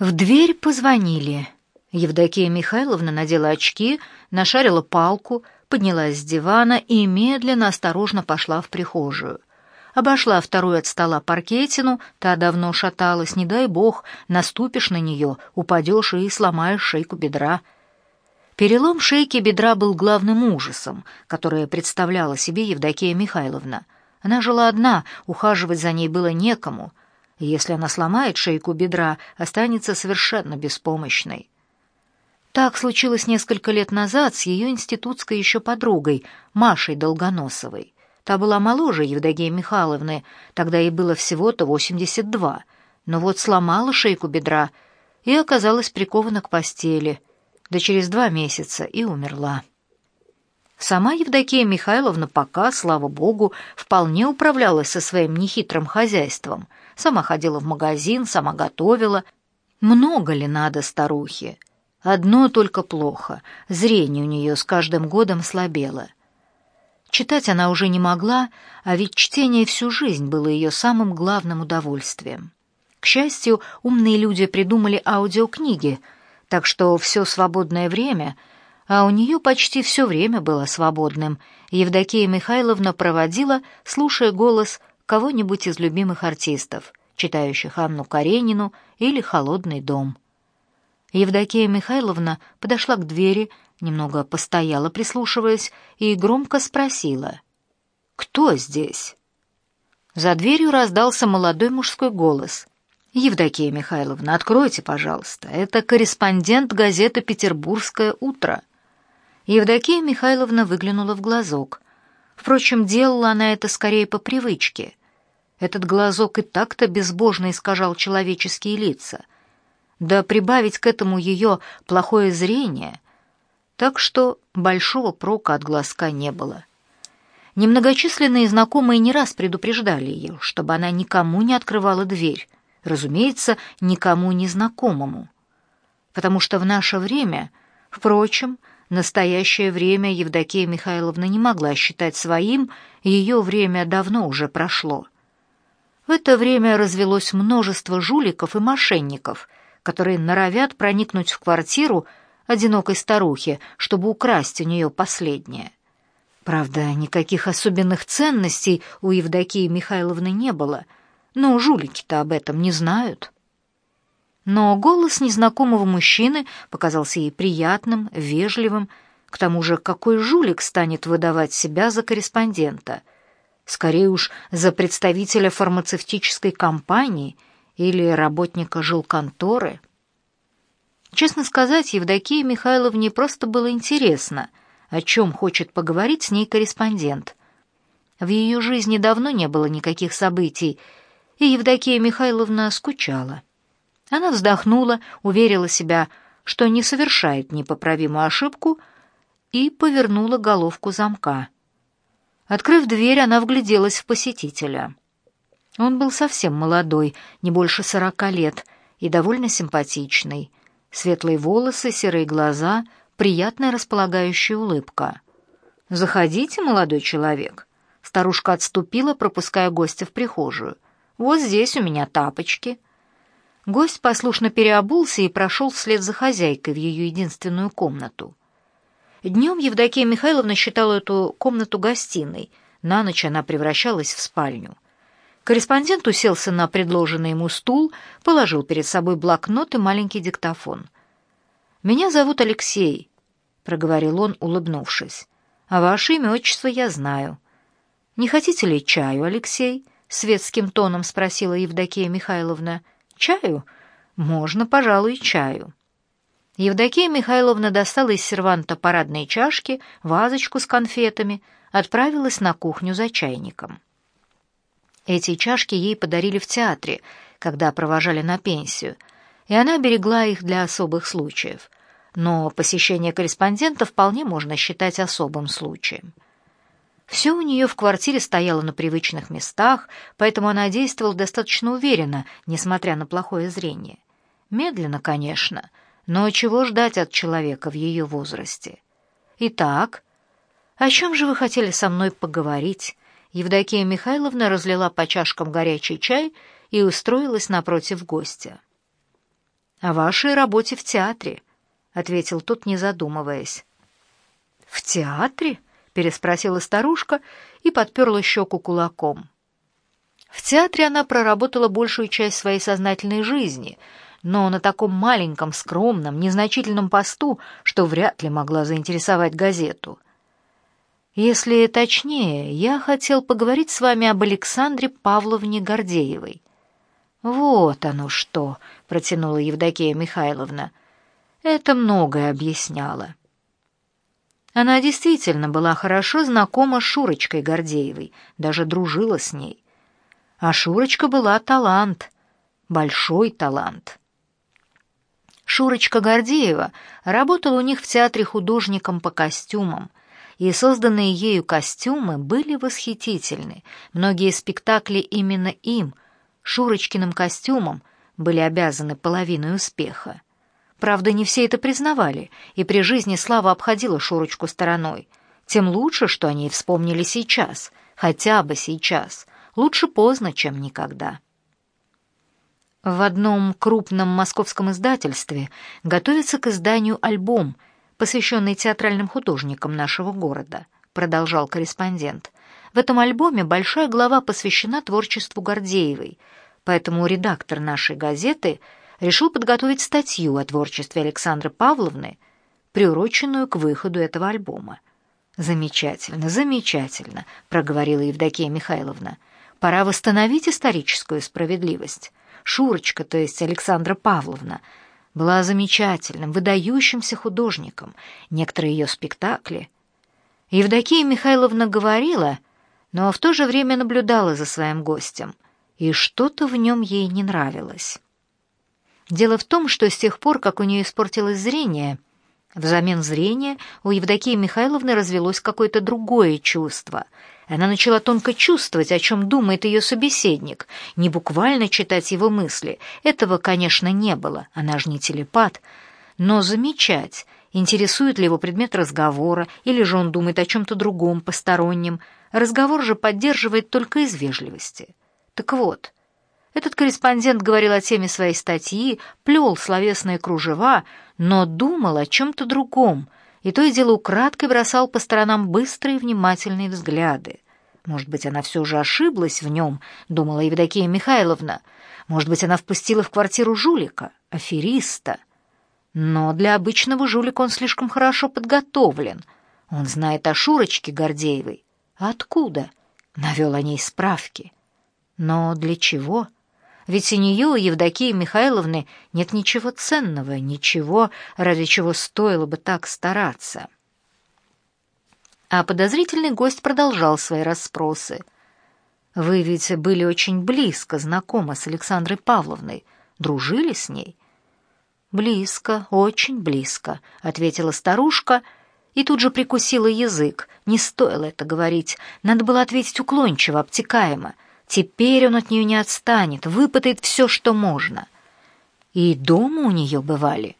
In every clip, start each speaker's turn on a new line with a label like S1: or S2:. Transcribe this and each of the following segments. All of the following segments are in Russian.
S1: В дверь позвонили. Евдокия Михайловна надела очки, нашарила палку, поднялась с дивана и медленно, осторожно пошла в прихожую. Обошла вторую от стола паркетину, та давно шаталась, не дай бог, наступишь на нее, упадешь и сломаешь шейку бедра. Перелом шейки бедра был главным ужасом, которое представляла себе Евдокия Михайловна. Она жила одна, ухаживать за ней было некому — если она сломает шейку бедра, останется совершенно беспомощной. Так случилось несколько лет назад с ее институтской еще подругой, Машей Долгоносовой. Та была моложе Евдокии Михайловны, тогда ей было всего-то 82, но вот сломала шейку бедра и оказалась прикована к постели, да через два месяца и умерла. Сама Евдокия Михайловна пока, слава богу, вполне управлялась со своим нехитрым хозяйством. Сама ходила в магазин, сама готовила. Много ли надо старухе? Одно только плохо. Зрение у нее с каждым годом слабело. Читать она уже не могла, а ведь чтение всю жизнь было ее самым главным удовольствием. К счастью, умные люди придумали аудиокниги, так что все свободное время — а у нее почти все время было свободным. Евдокия Михайловна проводила, слушая голос кого-нибудь из любимых артистов, читающих Анну Каренину или «Холодный дом». Евдокия Михайловна подошла к двери, немного постояла, прислушиваясь, и громко спросила «Кто здесь?». За дверью раздался молодой мужской голос. «Евдокия Михайловна, откройте, пожалуйста. Это корреспондент газеты «Петербургское утро». Евдокия Михайловна выглянула в глазок. Впрочем, делала она это скорее по привычке. Этот глазок и так-то безбожно искажал человеческие лица. Да прибавить к этому ее плохое зрение, так что большого прока от глазка не было. Немногочисленные знакомые не раз предупреждали ее, чтобы она никому не открывала дверь, разумеется, никому незнакомому. Потому что в наше время, впрочем, Настоящее время Евдокия Михайловна не могла считать своим, ее время давно уже прошло. В это время развелось множество жуликов и мошенников, которые норовят проникнуть в квартиру одинокой старухи, чтобы украсть у нее последнее. Правда, никаких особенных ценностей у Евдокии Михайловны не было, но жулики-то об этом не знают. Но голос незнакомого мужчины показался ей приятным, вежливым. К тому же, какой жулик станет выдавать себя за корреспондента? Скорее уж, за представителя фармацевтической компании или работника жилконторы. Честно сказать, Евдокии Михайловне просто было интересно, о чем хочет поговорить с ней корреспондент. В ее жизни давно не было никаких событий, и Евдокия Михайловна скучала. Она вздохнула, уверила себя, что не совершает непоправимую ошибку, и повернула головку замка. Открыв дверь, она вгляделась в посетителя. Он был совсем молодой, не больше сорока лет, и довольно симпатичный. Светлые волосы, серые глаза, приятная располагающая улыбка. «Заходите, молодой человек». Старушка отступила, пропуская гостя в прихожую. «Вот здесь у меня тапочки». Гость послушно переобулся и прошел вслед за хозяйкой в ее единственную комнату. Днем Евдокия Михайловна считала эту комнату гостиной, на ночь она превращалась в спальню. Корреспондент уселся на предложенный ему стул, положил перед собой блокнот и маленький диктофон. «Меня зовут Алексей», — проговорил он, улыбнувшись. «А ваше имя, отчество я знаю». «Не хотите ли чаю, Алексей?» — светским тоном спросила Евдокия Михайловна. Чаю? Можно, пожалуй, чаю. Евдокия Михайловна достала из серванта парадные чашки, вазочку с конфетами, отправилась на кухню за чайником. Эти чашки ей подарили в театре, когда провожали на пенсию, и она берегла их для особых случаев. Но посещение корреспондента вполне можно считать особым случаем. Все у нее в квартире стояло на привычных местах, поэтому она действовала достаточно уверенно, несмотря на плохое зрение. Медленно, конечно, но чего ждать от человека в ее возрасте? Итак, о чем же вы хотели со мной поговорить? Евдокия Михайловна разлила по чашкам горячий чай и устроилась напротив гостя. «О вашей работе в театре», — ответил тот, не задумываясь. «В театре?» — переспросила старушка и подперла щеку кулаком. В театре она проработала большую часть своей сознательной жизни, но на таком маленьком, скромном, незначительном посту, что вряд ли могла заинтересовать газету. Если точнее, я хотел поговорить с вами об Александре Павловне Гордеевой. Вот оно что, протянула Евдокия Михайловна. Это многое объясняло. Она действительно была хорошо знакома с Шурочкой Гордеевой, даже дружила с ней. А Шурочка была талант, большой талант. Шурочка Гордеева работала у них в театре художником по костюмам, и созданные ею костюмы были восхитительны. Многие спектакли именно им, Шурочкиным костюмам, были обязаны половиной успеха. Правда, не все это признавали, и при жизни Слава обходила Шурочку стороной. Тем лучше, что они вспомнили сейчас, хотя бы сейчас. Лучше поздно, чем никогда. В одном крупном московском издательстве готовится к изданию альбом, посвященный театральным художникам нашего города, продолжал корреспондент. В этом альбоме большая глава посвящена творчеству Гордеевой, поэтому редактор нашей газеты – решил подготовить статью о творчестве Александры Павловны, приуроченную к выходу этого альбома. «Замечательно, замечательно», — проговорила Евдокия Михайловна. «Пора восстановить историческую справедливость. Шурочка, то есть Александра Павловна, была замечательным, выдающимся художником. Некоторые ее спектакли...» Евдокия Михайловна говорила, но в то же время наблюдала за своим гостем, и что-то в нем ей не нравилось. Дело в том, что с тех пор, как у нее испортилось зрение, взамен зрения у Евдокии Михайловны развелось какое-то другое чувство. Она начала тонко чувствовать, о чем думает ее собеседник, не буквально читать его мысли. Этого, конечно, не было, она же не телепат, но замечать, интересует ли его предмет разговора, или же он думает о чем-то другом, постороннем. Разговор же поддерживает только из вежливости. Так вот, этот корреспондент говорил о теме своей статьи, плел словесные кружева, но думал о чем-то другом, и то и дело украдкой бросал по сторонам быстрые внимательные взгляды. Может быть, она все же ошиблась в нем, думала Евдокия Михайловна. Может быть, она впустила в квартиру жулика, афериста. Но для обычного жулика он слишком хорошо подготовлен. Он знает о Шурочке Гордеевой. Откуда? Навел о ней справки. Но для чего? — ведь у нее, у Евдокии Михайловны, нет ничего ценного, ничего, ради чего стоило бы так стараться. А подозрительный гость продолжал свои расспросы. «Вы ведь были очень близко знакомы с Александрой Павловной, дружили с ней?» «Близко, очень близко», — ответила старушка и тут же прикусила язык. Не стоило это говорить, надо было ответить уклончиво, обтекаемо — Теперь он от нее не отстанет, выпытает все, что можно. И дома у нее бывали.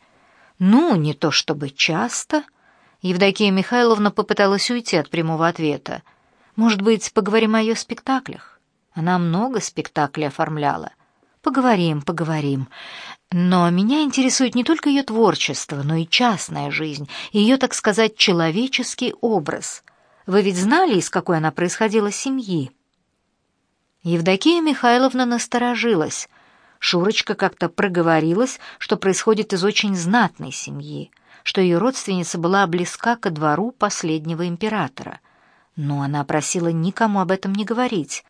S1: Ну, не то чтобы часто. Евдокия Михайловна попыталась уйти от прямого ответа. Может быть, поговорим о ее спектаклях? Она много спектаклей оформляла. Поговорим, поговорим. Но меня интересует не только ее творчество, но и частная жизнь, ее, так сказать, человеческий образ. Вы ведь знали, из какой она происходила семьи? Евдокия Михайловна насторожилась. Шурочка как-то проговорилась, что происходит из очень знатной семьи, что ее родственница была близка ко двору последнего императора. Но она просила никому об этом не говорить.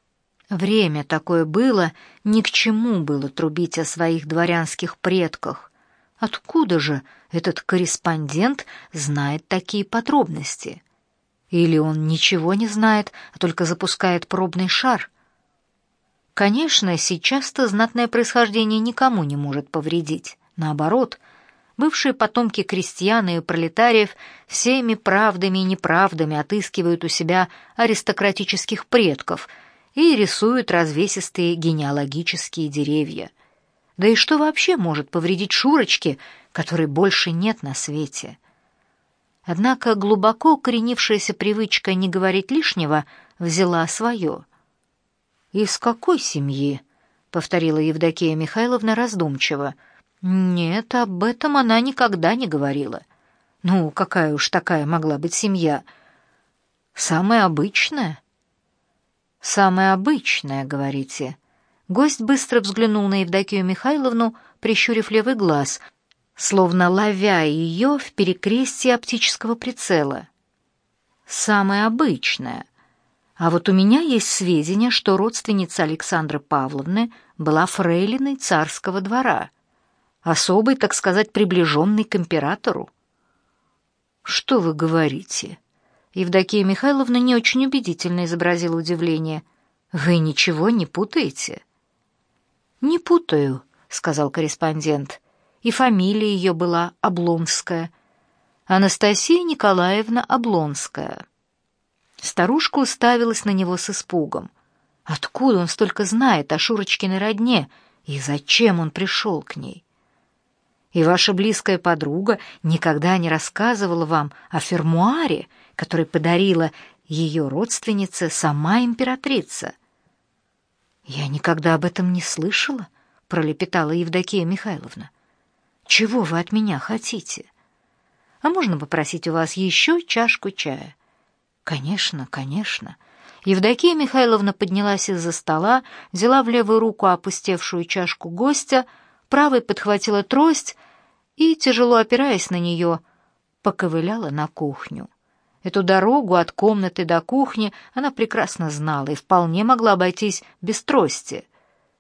S1: Время такое было, ни к чему было трубить о своих дворянских предках. Откуда же этот корреспондент знает такие подробности? Или он ничего не знает, а только запускает пробный шар — Конечно, сейчас-то знатное происхождение никому не может повредить. Наоборот, бывшие потомки крестьян и пролетариев всеми правдами и неправдами отыскивают у себя аристократических предков и рисуют развесистые генеалогические деревья. Да и что вообще может повредить Шурочке, которой больше нет на свете? Однако глубоко укоренившаяся привычка не говорить лишнего взяла свое — «Из какой семьи?» — повторила Евдокия Михайловна раздумчиво. Нет, об этом она никогда не говорила. Ну, какая уж такая могла быть семья? Самая обычная. Самая обычная, говорите. Гость быстро взглянул на Евдокию Михайловну, прищурив левый глаз, словно ловя ее в перекрестии оптического прицела. Самая обычная. А вот у меня есть сведения, что родственница Александры Павловны была фрейлиной царского двора — особый, так сказать, приближенный к императору. «Что вы говорите?» Евдокия Михайловна не очень убедительно изобразила удивление. «Вы ничего не путаете?» «Не путаю», — сказал корреспондент. «И фамилия ее была Облонская. Анастасия Николаевна Облонская». Старушка уставилась на него с испугом. Откуда он столько знает о Шурочкиной родне и зачем он пришел к ней? И ваша близкая подруга никогда не рассказывала вам о фермуаре, который подарила ее родственнице сама императрица. Я никогда об этом не слышала, пролепетала Евдокия Михайловна. Чего вы от меня хотите? А можно попросить у вас еще чашку чая? Конечно, конечно. Евдокия Михайловна поднялась из-за стола, взяла в левую руку опустевшую чашку гостя, правой подхватила трость и, тяжело опираясь на нее, поковыляла на кухню. Эту дорогу от комнаты до кухни она прекрасно знала и вполне могла обойтись без трости.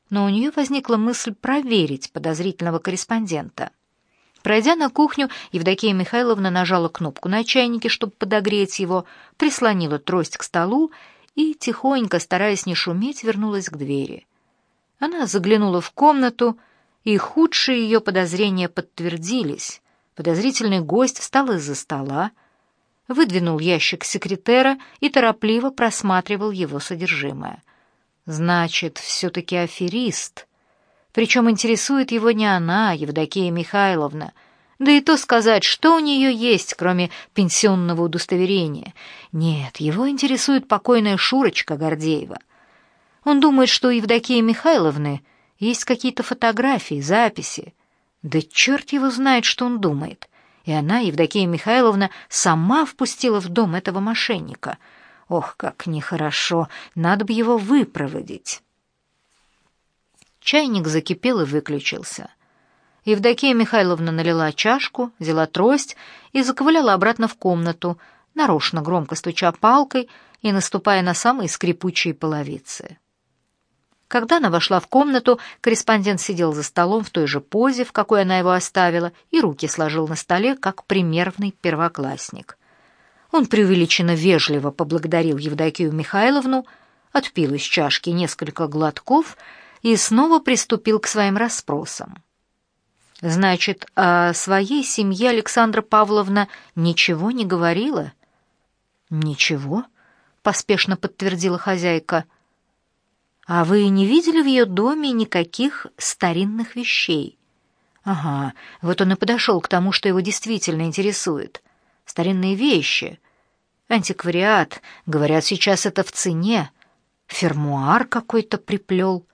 S1: Но у нее возникла мысль проверить подозрительного корреспондента. Пройдя на кухню, Евдокия Михайловна нажала кнопку на чайнике, чтобы подогреть его, прислонила трость к столу и, тихонько, стараясь не шуметь, вернулась к двери. Она заглянула в комнату и худшие ее подозрения подтвердились. Подозрительный гость встал из-за стола, выдвинул ящик секретера и торопливо просматривал его содержимое. Значит, все-таки аферист. Причем интересует его не она, а Евдокия Михайловна. Да и то сказать, что у нее есть, кроме пенсионного удостоверения. Нет, его интересует покойная Шурочка Гордеева. Он думает, что у Евдокии Михайловны есть какие-то фотографии, записи. Да черт его знает, что он думает. И она, Евдокия Михайловна, сама впустила в дом этого мошенника. Ох, как нехорошо, надо бы его выпроводить. Чайник закипел и выключился. Евдокия Михайловна налила чашку, взяла трость и заковыляла обратно в комнату, нарочно громко стуча палкой и наступая на самые скрипучие половицы. Когда она вошла в комнату, корреспондент сидел за столом в той же позе, в какой она его оставила, и руки сложил на столе, как примерный первоклассник. Он преувеличенно вежливо поблагодарил Евдокию Михайловну, отпил из чашки несколько глотков и снова приступил к своим расспросам. Значит, о своей семье Александра Павловна ничего не говорила? Ничего, поспешно подтвердила хозяйка. А вы не видели в ее доме никаких старинных вещей? Ага, вот он и подошел к тому, что его действительно интересует. Старинные вещи. Антиквариат, говорят, сейчас это в цене. Фермуар какой-то приплел.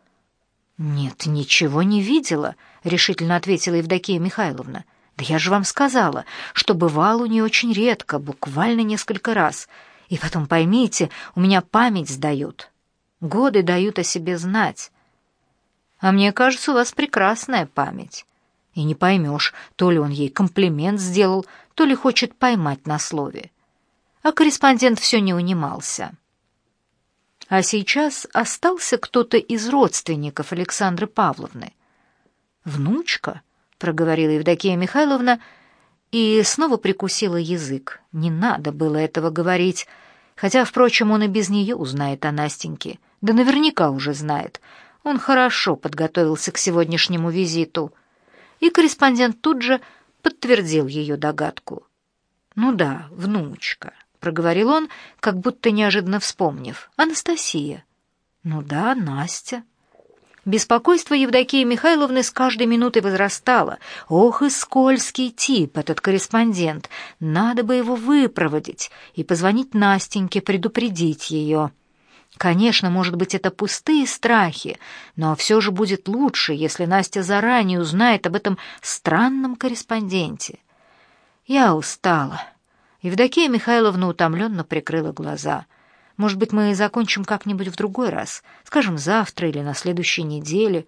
S1: Нет, ничего не видела, решительно ответила Евдокия Михайловна. Да я же вам сказала, что бывал у нее очень редко, буквально несколько раз. И потом поймите, у меня память сдает. Годы дают о себе знать. А мне кажется, у вас прекрасная память. И не поймешь, то ли он ей комплимент сделал, то ли хочет поймать на слове. А корреспондент все не унимался. А сейчас остался кто-то из родственников Александры Павловны. «Внучка?» — проговорила Евдокия Михайловна и снова прикусила язык. Не надо было этого говорить, хотя, впрочем, он и без нее узнает о Настеньке. Да наверняка уже знает. Он хорошо подготовился к сегодняшнему визиту. И корреспондент тут же подтвердил ее догадку. «Ну да, внучка», — проговорил он, как будто неожиданно вспомнив. «Анастасия». «Ну да, Настя». Беспокойство Евдокии Михайловны с каждой минутой возрастало. Ох и скользкий тип этот корреспондент. Надо бы его выпроводить и позвонить Настеньке, предупредить ее. Конечно, может быть, это пустые страхи, но все же будет лучше, если Настя заранее узнает об этом странном корреспонденте. Я устала. Евдокия Михайловна утомленно прикрыла глаза. Может быть, мы закончим как-нибудь в другой раз, скажем, завтра или на следующей неделе.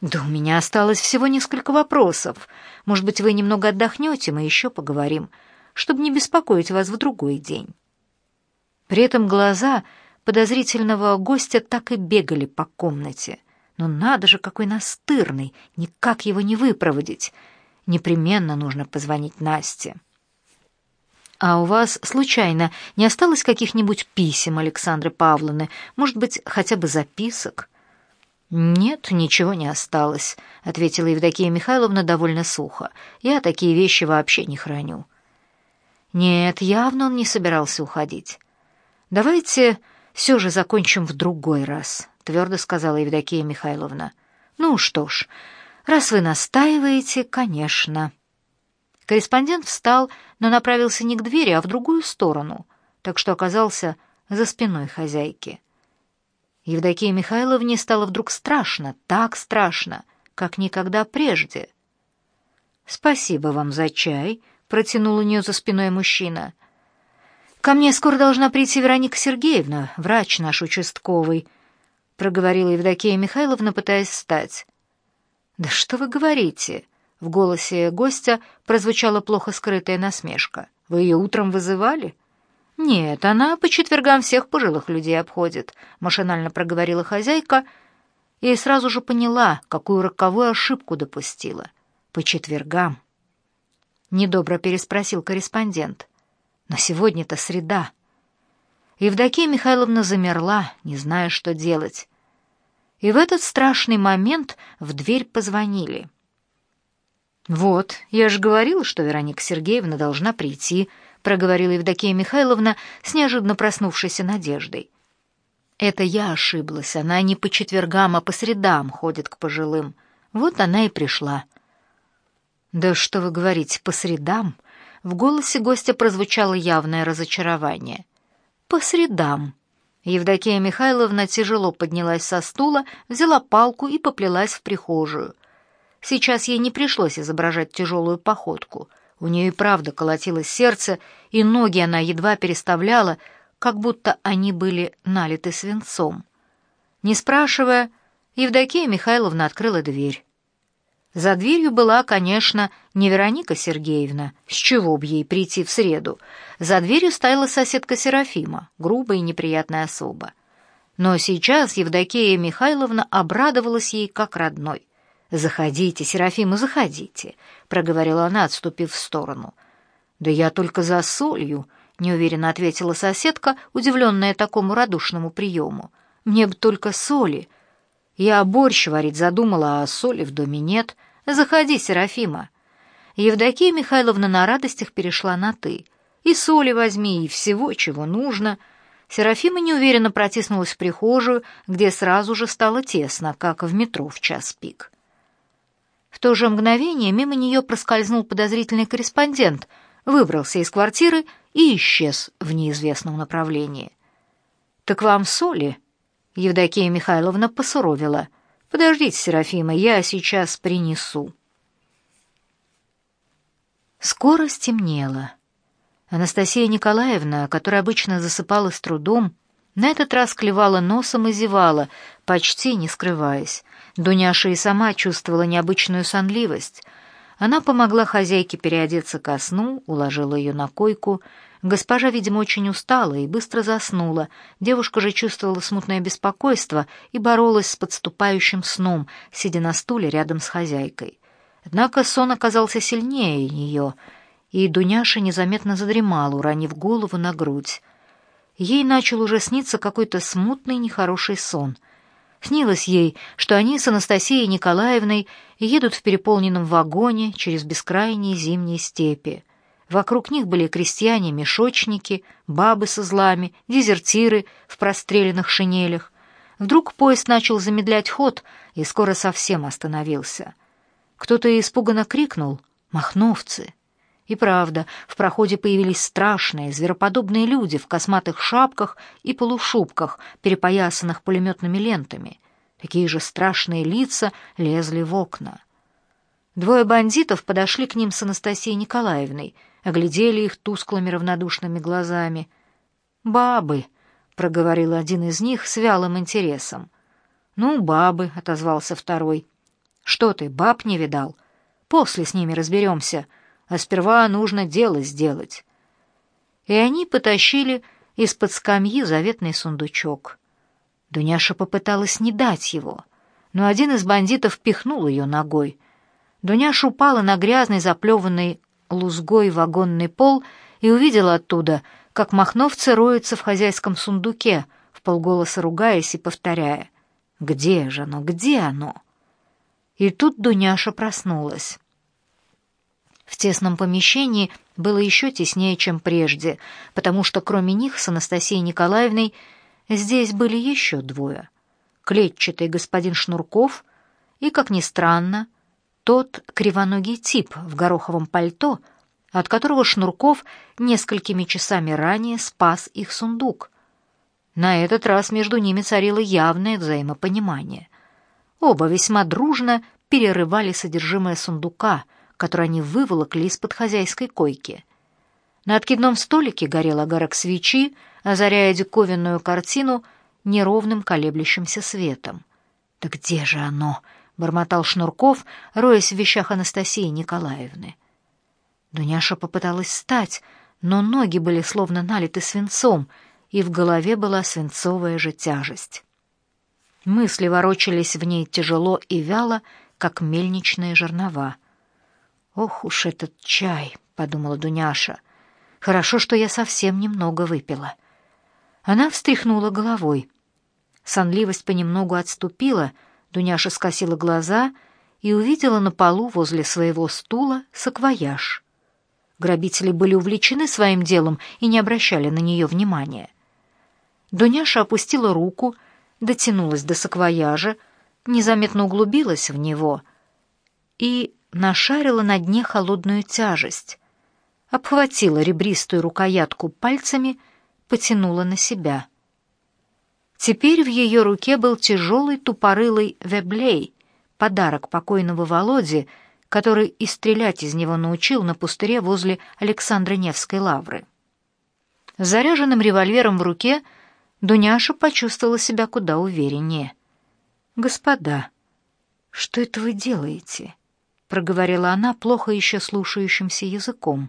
S1: Да у меня осталось всего несколько вопросов. Может быть, вы немного отдохнете, мы еще поговорим, чтобы не беспокоить вас в другой день. При этом глаза подозрительного гостя так и бегали по комнате. Но надо же, какой настырный, никак его не выпроводить. Непременно нужно позвонить Насте. «А у вас, случайно, не осталось каких-нибудь писем Александры Павловны? Может быть, хотя бы записок?» «Нет, ничего не осталось», — ответила Евдокия Михайловна довольно сухо. «Я такие вещи вообще не храню». Нет, явно он не собирался уходить. «Давайте все же закончим в другой раз», — твердо сказала Евдокия Михайловна. «Ну что ж, раз вы настаиваете, конечно». Корреспондент встал, но направился не к двери, а в другую сторону, так что оказался за спиной хозяйки. Евдокии Михайловне стало вдруг страшно, так страшно, как никогда прежде. «Спасибо вам за чай», — протянул у нее за спиной мужчина. «Ко мне скоро должна прийти Вероника Сергеевна, врач наш участковый», — проговорила Евдокия Михайловна, пытаясь встать. «Да что вы говорите?» В голосе гостя прозвучала плохо скрытая насмешка. «Вы ее утром вызывали?» «Нет, она по четвергам всех пожилых людей обходит», — машинально проговорила хозяйка и сразу же поняла, какую роковую ошибку допустила. «По четвергам». Недобро переспросил корреспондент. «Но сегодня-то среда». Евдокия Михайловна замерла, не зная, что делать. И в этот страшный момент в дверь позвонили. «Вот, я же говорила, что Вероника Сергеевна должна прийти», — проговорила Евдокия Михайловна с неожиданно проснувшейся надеждой. «Это я ошиблась. Она не по четвергам, а по средам ходит к пожилым. Вот она и пришла». «Да что вы говорите, по средам?» В голосе гостя прозвучало явное разочарование. «По средам». Евдокия Михайловна тяжело поднялась со стула, взяла палку и поплелась в прихожую. Сейчас ей не пришлось изображать тяжелую походку. У нее и правда колотилось сердце, и ноги она едва переставляла, как будто они были налиты свинцом. Не спрашивая, Евдокия Михайловна открыла дверь. За дверью была, конечно, не Вероника Сергеевна, с чего б ей прийти в среду. За дверью стояла соседка Серафима, грубая и неприятная особа. Но сейчас Евдокия Михайловна обрадовалась ей как родной. «Заходите, Серафима, заходите», — проговорила она, отступив в сторону. «Да я только за солью», — неуверенно ответила соседка, удивленная такому радушному приему. «Мне бы только соли. Я борщ варить задумала, а соли в доме нет. Заходи, Серафима». Евдокия Михайловна на радостях перешла на «ты». «И соли возьми, и всего, чего нужно». Серафима неуверенно протиснулась в прихожую, где сразу же стало тесно, как в метро в час пик. В то же мгновение мимо нее проскользнул подозрительный корреспондент, выбрался из квартиры и исчез в неизвестном направлении. «Так вам соли?» Евдокия Михайловна посуровила. «Подождите, Серафима, я сейчас принесу». Скоро стемнело. Анастасия Николаевна, которая обычно засыпала с трудом, на этот раз клевала носом и зевала, почти не скрываясь. Дуняша и сама чувствовала необычную сонливость. Она помогла хозяйке переодеться ко сну, уложила ее на койку. Госпожа, видимо, очень устала и быстро заснула. Девушка же чувствовала смутное беспокойство и боролась с подступающим сном, сидя на стуле рядом с хозяйкой. Однако сон оказался сильнее нее, и Дуняша незаметно задремала, уронив голову на грудь. Ей начал уже сниться какой-то смутный нехороший сон — Снилось ей, что они с Анастасией Николаевной едут в переполненном вагоне через бескрайние зимние степи. Вокруг них были крестьяне-мешочники, бабы со злами, дезертиры в простреленных шинелях. Вдруг поезд начал замедлять ход и скоро совсем остановился. Кто-то испуганно крикнул «Махновцы!» И правда, в проходе появились страшные, звероподобные люди в косматых шапках и полушубках, перепоясанных пулеметными лентами. Такие же страшные лица лезли в окна. Двое бандитов подошли к ним с Анастасией Николаевной, оглядели их тусклыми равнодушными глазами. «Бабы», — проговорил один из них с вялым интересом. «Ну, бабы», — отозвался второй. «Что ты, баб не видал? После с ними разберемся, а сперва нужно дело сделать». И они потащили из-под скамьи заветный сундучок. Дуняша попыталась не дать его, но один из бандитов пихнул ее ногой. Дуняша упала на грязный, заплеванный лузгой вагонный пол и увидела оттуда, как махновцы роются в хозяйском сундуке, в полголоса ругаясь и повторяя — где же оно? Где оно? И тут Дуняша проснулась. В тесном помещении было еще теснее, чем прежде, потому что кроме них с Анастасией Николаевной здесь были еще двое. Клетчатый господин Шнурков и, как ни странно, тот кривоногий тип в гороховом пальто, от которого Шнурков несколькими часами ранее спас их сундук — на этот раз между ними царило явное взаимопонимание. Оба весьма дружно перерывали содержимое сундука, который они выволокли из-под хозяйской койки. На откидном столике горел огарок свечи, озаряя диковинную картину неровным колеблющимся светом. «Да где же оно?» — бормотал Шнурков, роясь в вещах Анастасии Николаевны. Дуняша попыталась встать, но ноги были словно налиты свинцом — и в голове была свинцовая же тяжесть. Мысли ворочались в ней тяжело и вяло, как мельничные жернова. «Ох уж этот чай!» — подумала Дуняша. «Хорошо, что я совсем немного выпила». Она встряхнула головой. Сонливость понемногу отступила, Дуняша скосила глаза и увидела на полу возле своего стула саквояж. Грабители были увлечены своим делом и не обращали на нее внимания. Дуняша опустила руку, дотянулась до саквояжа, незаметно углубилась в него и нашарила на дне холодную тяжесть, обхватила ребристую рукоятку пальцами, потянула на себя. Теперь в ее руке был тяжелый тупорылый веблей, подарок покойного Володи, который и стрелять из него научил на пустыре возле Александра Невской лавры. С заряженным револьвером в руке — Дуняша почувствовала себя куда увереннее. «Господа, что это вы делаете?» — проговорила она плохо еще слушающимся языком.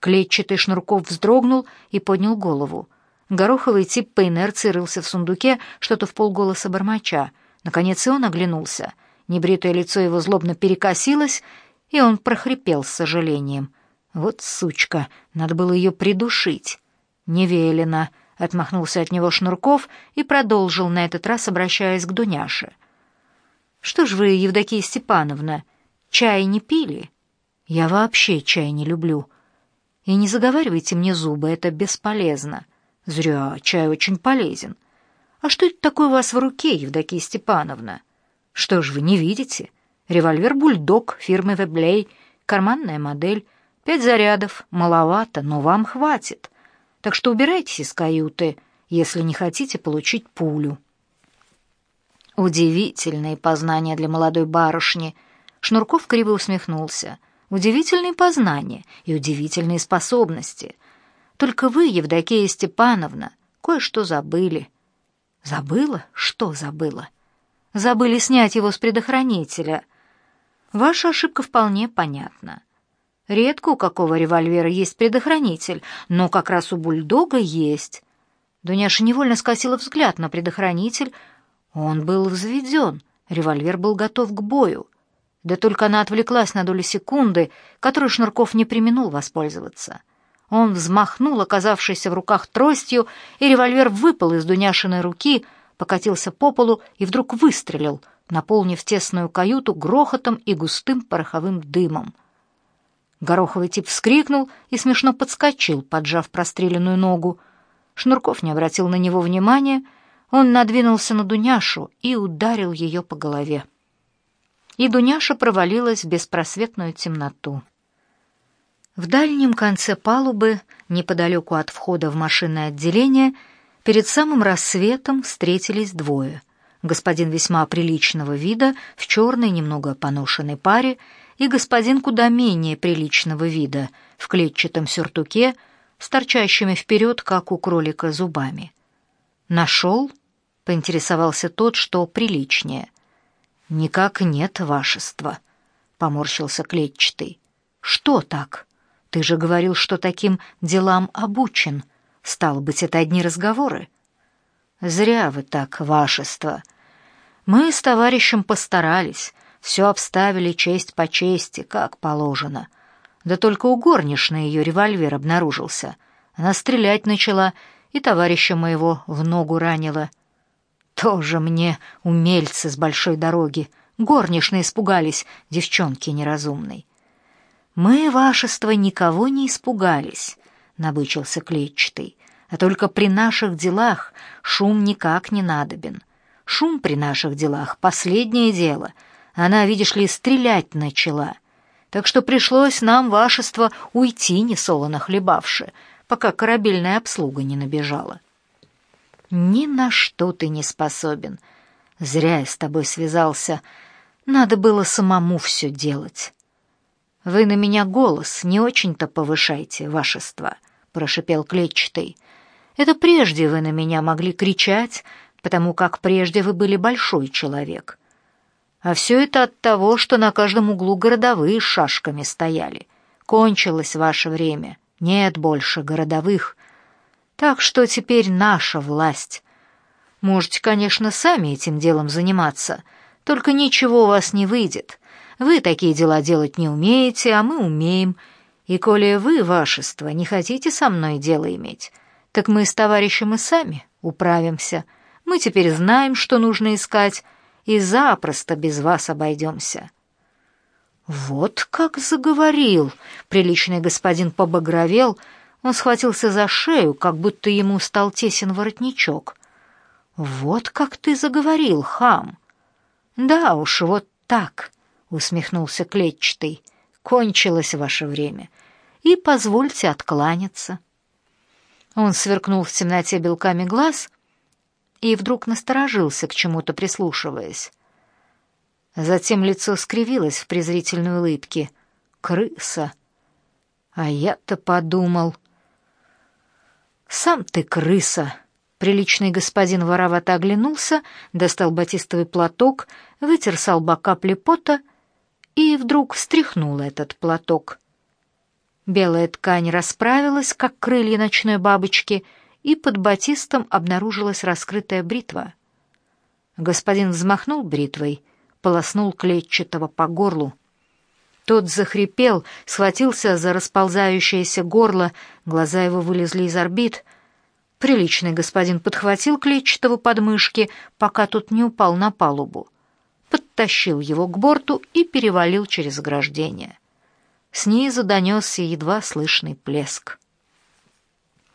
S1: Клетчатый Шнурков вздрогнул и поднял голову. Гороховый тип по инерции рылся в сундуке, что-то в полголоса бормоча. Наконец и он оглянулся. Небритое лицо его злобно перекосилось, и он прохрипел с сожалением. «Вот сучка, надо было ее придушить». «Не велено», Отмахнулся от него Шнурков и продолжил, на этот раз обращаясь к Дуняше. «Что ж вы, Евдокия Степановна, чай не пили? Я вообще чай не люблю. И не заговаривайте мне зубы, это бесполезно. Зря, чай очень полезен. А что это такое у вас в руке, Евдокия Степановна? Что ж вы не видите? Револьвер «Бульдог» фирмы «Веблей», карманная модель, пять зарядов, маловато, но вам хватит» так что убирайтесь из каюты, если не хотите получить пулю». Удивительные познания для молодой барышни. Шнурков криво усмехнулся. Удивительные познания и удивительные способности. Только вы, Евдокия Степановна, кое-что забыли. Забыла? Что забыла? Забыли снять его с предохранителя. Ваша ошибка вполне понятна. Редко у какого револьвера есть предохранитель, но как раз у бульдога есть. Дуняша невольно скосила взгляд на предохранитель. Он был взведен, револьвер был готов к бою. Да только она отвлеклась на долю секунды, которую Шнурков не применул воспользоваться. Он взмахнул оказавшейся в руках тростью, и револьвер выпал из Дуняшиной руки, покатился по полу и вдруг выстрелил, наполнив тесную каюту грохотом и густым пороховым дымом. Гороховый тип вскрикнул и смешно подскочил, поджав простреленную ногу. Шнурков не обратил на него внимания, он надвинулся на Дуняшу и ударил ее по голове. И Дуняша провалилась в беспросветную темноту. В дальнем конце палубы, неподалеку от входа в машинное отделение, перед самым рассветом встретились двое. Господин весьма приличного вида, в черной, немного поношенной паре, и господин куда менее приличного вида, в клетчатом сюртуке, с торчащими вперед, как у кролика, зубами. «Нашел?» — поинтересовался тот, что приличнее. «Никак нет, вашества», — поморщился клетчатый. «Что так? Ты же говорил, что таким делам обучен. Стало быть, это одни разговоры». «Зря вы так, вашество. Мы с товарищем постарались, все обставили честь по чести, как положено. Да только у горничной ее револьвер обнаружился. Она стрелять начала, и товарища моего в ногу ранила. Тоже мне умельцы с большой дороги. Горничные испугались, девчонки неразумной. «Мы, вашество, никого не испугались», — набычился клетчатый. «А только при наших делах шум никак не надобен. Шум при наших делах — последнее дело. Она, видишь ли, стрелять начала. Так что пришлось нам, вашество, уйти, несолоно хлебавши, пока корабельная обслуга не набежала. Ни на что ты не способен. Зря я с тобой связался. Надо было самому все делать. Вы на меня голос не очень-то повышайте, вашество, прошипел клетчатый. Это прежде вы на меня могли кричать, потому как прежде вы были большой человек. А все это от того, что на каждом углу городовые с шашками стояли. Кончилось ваше время. Нет больше городовых. Так что теперь наша власть. Можете, конечно, сами этим делом заниматься, только ничего у вас не выйдет. Вы такие дела делать не умеете, а мы умеем. И коли вы, вашество, не хотите со мной дело иметь, так мы с товарищем и сами управимся. Мы теперь знаем, что нужно искать, и запросто без вас обойдемся». «Вот как заговорил!» — приличный господин побагровел, он схватился за шею, как будто ему стал тесен воротничок. «Вот как ты заговорил, хам!» «Да уж, вот так!» — усмехнулся клетчатый. «Кончилось ваше время, и позвольте откланяться». Он сверкнул в темноте белками глаз и вдруг насторожился, к чему-то прислушиваясь. Затем лицо скривилось в презрительной улыбке. «Крыса!» А я-то подумал... «Сам ты крыса!» Приличный господин воровато оглянулся, достал батистовый платок, вытер с лба капли пота и вдруг встряхнул этот платок. Белая ткань расправилась, как крылья ночной бабочки — и под батистом обнаружилась раскрытая бритва. Господин взмахнул бритвой, полоснул клетчатого по горлу. Тот захрипел, схватился за расползающееся горло, глаза его вылезли из орбит. Приличный господин подхватил клетчатого подмышки, пока тот не упал на палубу. Подтащил его к борту и перевалил через ограждение. Снизу донесся едва слышный плеск.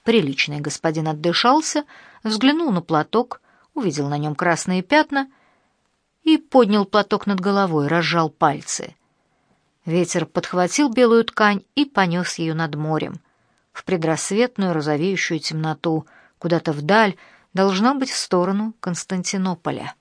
S1: Приличный господин отдышался, взглянул на платок, увидел на нем красные пятна и поднял платок над головой, разжал пальцы. Ветер подхватил белую ткань и понес ее над морем, в предрассветную розовеющую темноту, куда-то вдаль, должно быть в сторону Константинополя.